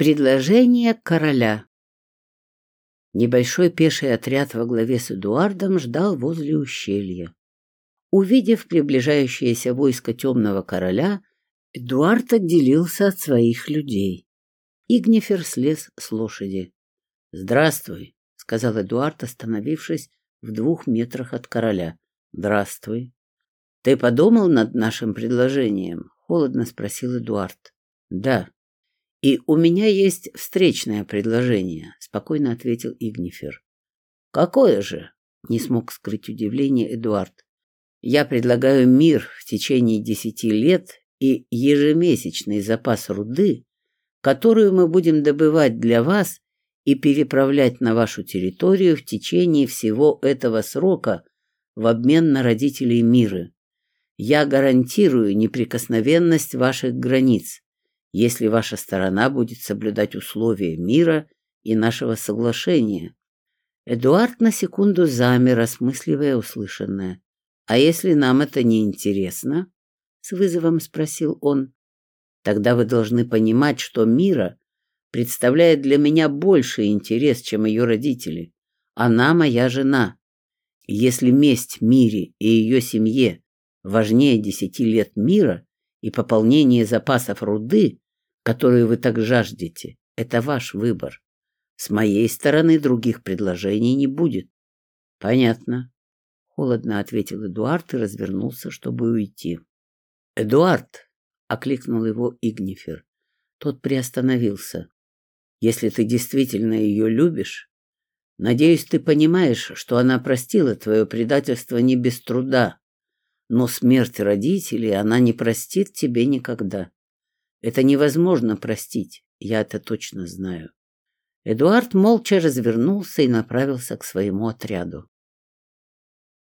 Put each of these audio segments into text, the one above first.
Предложение короля Небольшой пеший отряд во главе с Эдуардом ждал возле ущелья. Увидев приближающееся войско темного короля, Эдуард отделился от своих людей. Игнифер слез с лошади. «Здравствуй», — сказал Эдуард, остановившись в двух метрах от короля. «Здравствуй». «Ты подумал над нашим предложением?» — холодно спросил Эдуард. «Да», «И у меня есть встречное предложение», — спокойно ответил Игнифер. «Какое же?» — не смог скрыть удивление Эдуард. «Я предлагаю мир в течение десяти лет и ежемесячный запас руды, которую мы будем добывать для вас и переправлять на вашу территорию в течение всего этого срока в обмен на родителей мира. Я гарантирую неприкосновенность ваших границ, если ваша сторона будет соблюдать условия мира и нашего соглашения. Эдуард на секунду замер, осмысливая услышанное. «А если нам это не интересно?» — с вызовом спросил он. «Тогда вы должны понимать, что Мира представляет для меня больший интерес, чем ее родители. Она моя жена. Если месть Мире и ее семье важнее десяти лет мира и пополнение запасов руды, которую вы так жаждете, это ваш выбор. С моей стороны других предложений не будет. Понятно. Холодно ответил Эдуард и развернулся, чтобы уйти. Эдуард! Окликнул его Игнифер. Тот приостановился. Если ты действительно ее любишь, надеюсь, ты понимаешь, что она простила твое предательство не без труда, но смерть родителей она не простит тебе никогда. Это невозможно простить, я это точно знаю. Эдуард молча развернулся и направился к своему отряду.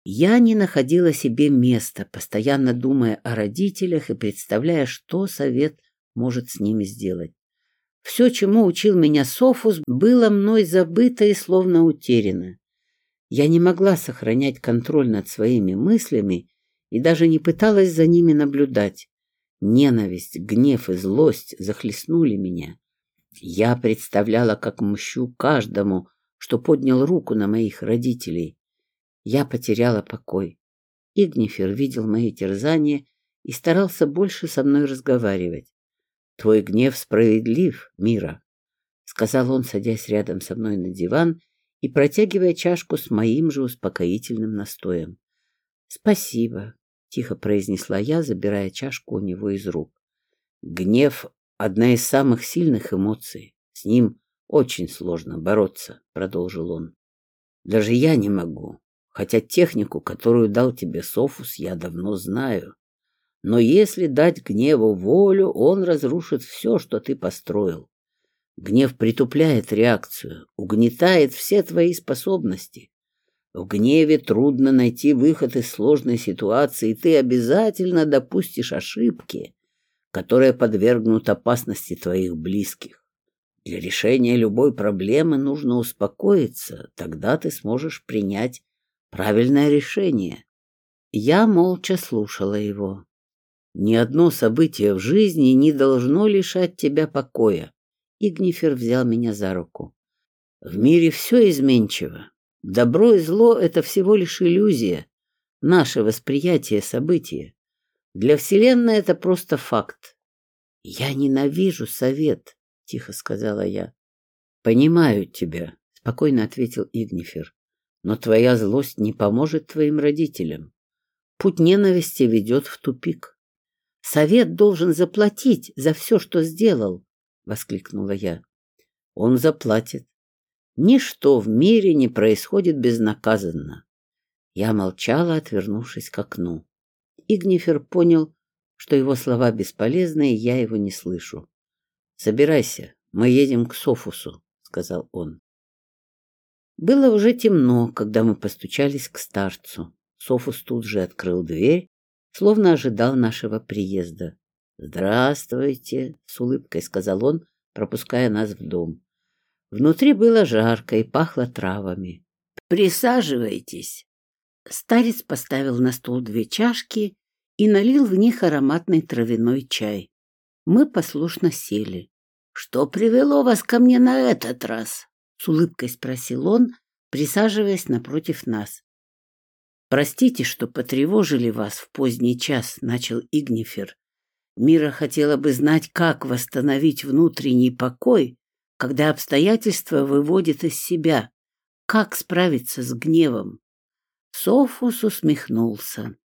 Я не находила себе места, постоянно думая о родителях и представляя, что совет может с ними сделать. Все, чему учил меня Софус, было мной забыто и словно утеряно. Я не могла сохранять контроль над своими мыслями и даже не пыталась за ними наблюдать. Ненависть, гнев и злость захлестнули меня. Я представляла, как мщу каждому, что поднял руку на моих родителей. Я потеряла покой. Игнифер видел мои терзания и старался больше со мной разговаривать. «Твой гнев справедлив, Мира», — сказал он, садясь рядом со мной на диван и протягивая чашку с моим же успокоительным настоем. «Спасибо», — тихо произнесла я, забирая чашку у него из рук. «Гнев — одна из самых сильных эмоций. С ним очень сложно бороться», — продолжил он. «Даже я не могу, хотя технику, которую дал тебе Софус, я давно знаю. Но если дать гневу волю, он разрушит все, что ты построил. Гнев притупляет реакцию, угнетает все твои способности. В гневе трудно найти выход из сложной ситуации, и ты обязательно допустишь ошибки, которые подвергнут опасности твоих близких. Для решения любой проблемы нужно успокоиться, тогда ты сможешь принять правильное решение. Я молча слушала его. Ни одно событие в жизни не должно лишать тебя покоя. Игнифер взял меня за руку. В мире все изменчиво. Добро и зло — это всего лишь иллюзия, наше восприятие события. Для Вселенной это просто факт. «Я ненавижу совет», — тихо сказала я. «Понимаю тебя», — спокойно ответил Игнифер. «Но твоя злость не поможет твоим родителям. Путь ненависти ведет в тупик». «Совет должен заплатить за все, что сделал», — воскликнула я. «Он заплатит. Ничто в мире не происходит безнаказанно. Я молчала, отвернувшись к окну. Игнифер понял, что его слова бесполезны, и я его не слышу. «Собирайся, мы едем к Софусу», — сказал он. Было уже темно, когда мы постучались к старцу. Софус тут же открыл дверь, словно ожидал нашего приезда. «Здравствуйте», — с улыбкой сказал он, пропуская нас в дом. Внутри было жарко и пахло травами. «Присаживайтесь!» Старец поставил на стол две чашки и налил в них ароматный травяной чай. Мы послушно сели. «Что привело вас ко мне на этот раз?» — с улыбкой спросил он, присаживаясь напротив нас. «Простите, что потревожили вас в поздний час», — начал Игнифер. «Мира хотела бы знать, как восстановить внутренний покой, когда обстоятельства выводят из себя, как справиться с гневом». Софус усмехнулся.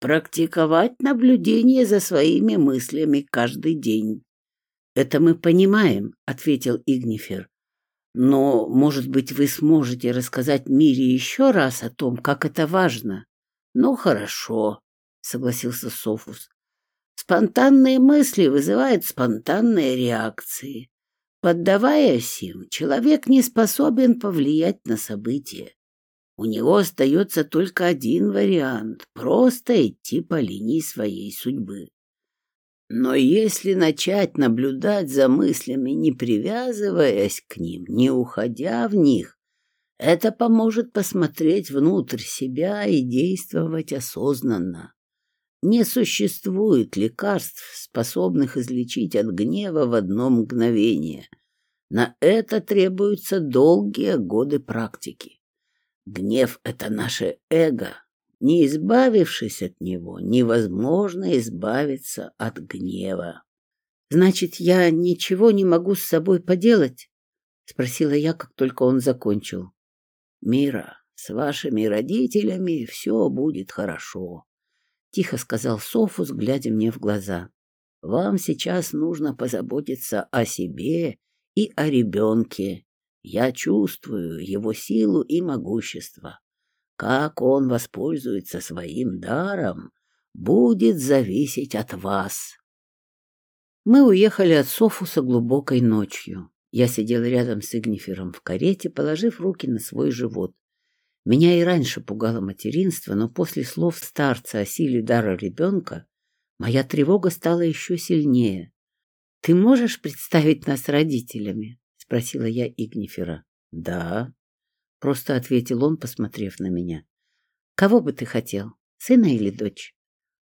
«Практиковать наблюдение за своими мыслями каждый день». «Это мы понимаем», — ответил Игнифер. Но, может быть, вы сможете рассказать Мире еще раз о том, как это важно. Ну, хорошо, согласился Софус. Спонтанные мысли вызывают спонтанные реакции. Поддаваясь им, человек не способен повлиять на события. У него остается только один вариант — просто идти по линии своей судьбы. Но если начать наблюдать за мыслями, не привязываясь к ним, не уходя в них, это поможет посмотреть внутрь себя и действовать осознанно. Не существует лекарств, способных излечить от гнева в одно мгновение. На это требуются долгие годы практики. Гнев — это наше эго, не избавившись от него, невозможно избавиться от гнева. «Значит, я ничего не могу с собой поделать?» — спросила я, как только он закончил. «Мира, с вашими родителями все будет хорошо», — тихо сказал Софус, глядя мне в глаза. «Вам сейчас нужно позаботиться о себе и о ребенке. Я чувствую его силу и могущество. Как он воспользуется своим даром, будет зависеть от вас. Мы уехали от Софуса глубокой ночью. Я сидел рядом с Игнифером в карете, положив руки на свой живот. Меня и раньше пугало материнство, но после слов старца о силе дара ребенка моя тревога стала еще сильнее. — Ты можешь представить нас родителями? — спросила я Игнифера. — Да, — просто ответил он, посмотрев на меня. «Кого бы ты хотел, сына или дочь?»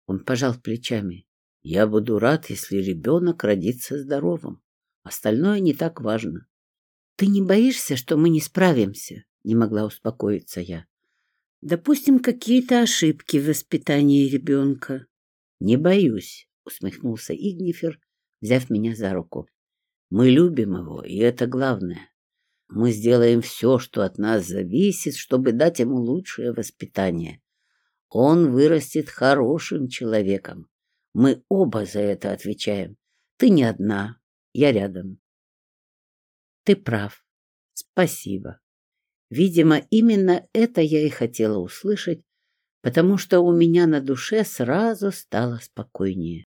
Он пожал плечами. «Я буду рад, если ребенок родится здоровым. Остальное не так важно». «Ты не боишься, что мы не справимся?» — не могла успокоиться я. «Допустим, какие-то ошибки в воспитании ребенка». «Не боюсь», — усмехнулся Игнифер, взяв меня за руку. «Мы любим его, и это главное. Мы сделаем все, что от нас зависит, чтобы дать ему лучшее воспитание. Он вырастет хорошим человеком. Мы оба за это отвечаем. Ты не одна, я рядом. Ты прав. Спасибо. Видимо, именно это я и хотела услышать, потому что у меня на душе сразу стало спокойнее.